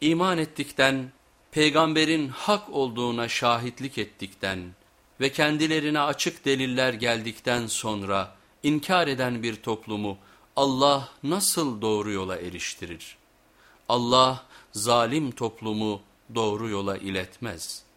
İman ettikten, peygamberin hak olduğuna şahitlik ettikten ve kendilerine açık deliller geldikten sonra inkar eden bir toplumu Allah nasıl doğru yola eriştirir? Allah zalim toplumu doğru yola iletmez.''